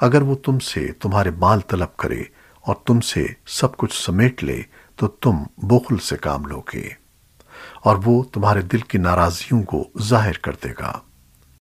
اگر وہ تم سے تمہارے مال طلب کرے اور تم سے سب کچھ سمیٹ لے، تو تم بخل سے کام لوگے اور وہ تمہارے دل کی ناراضیوں کو ظاہر کر دے گا۔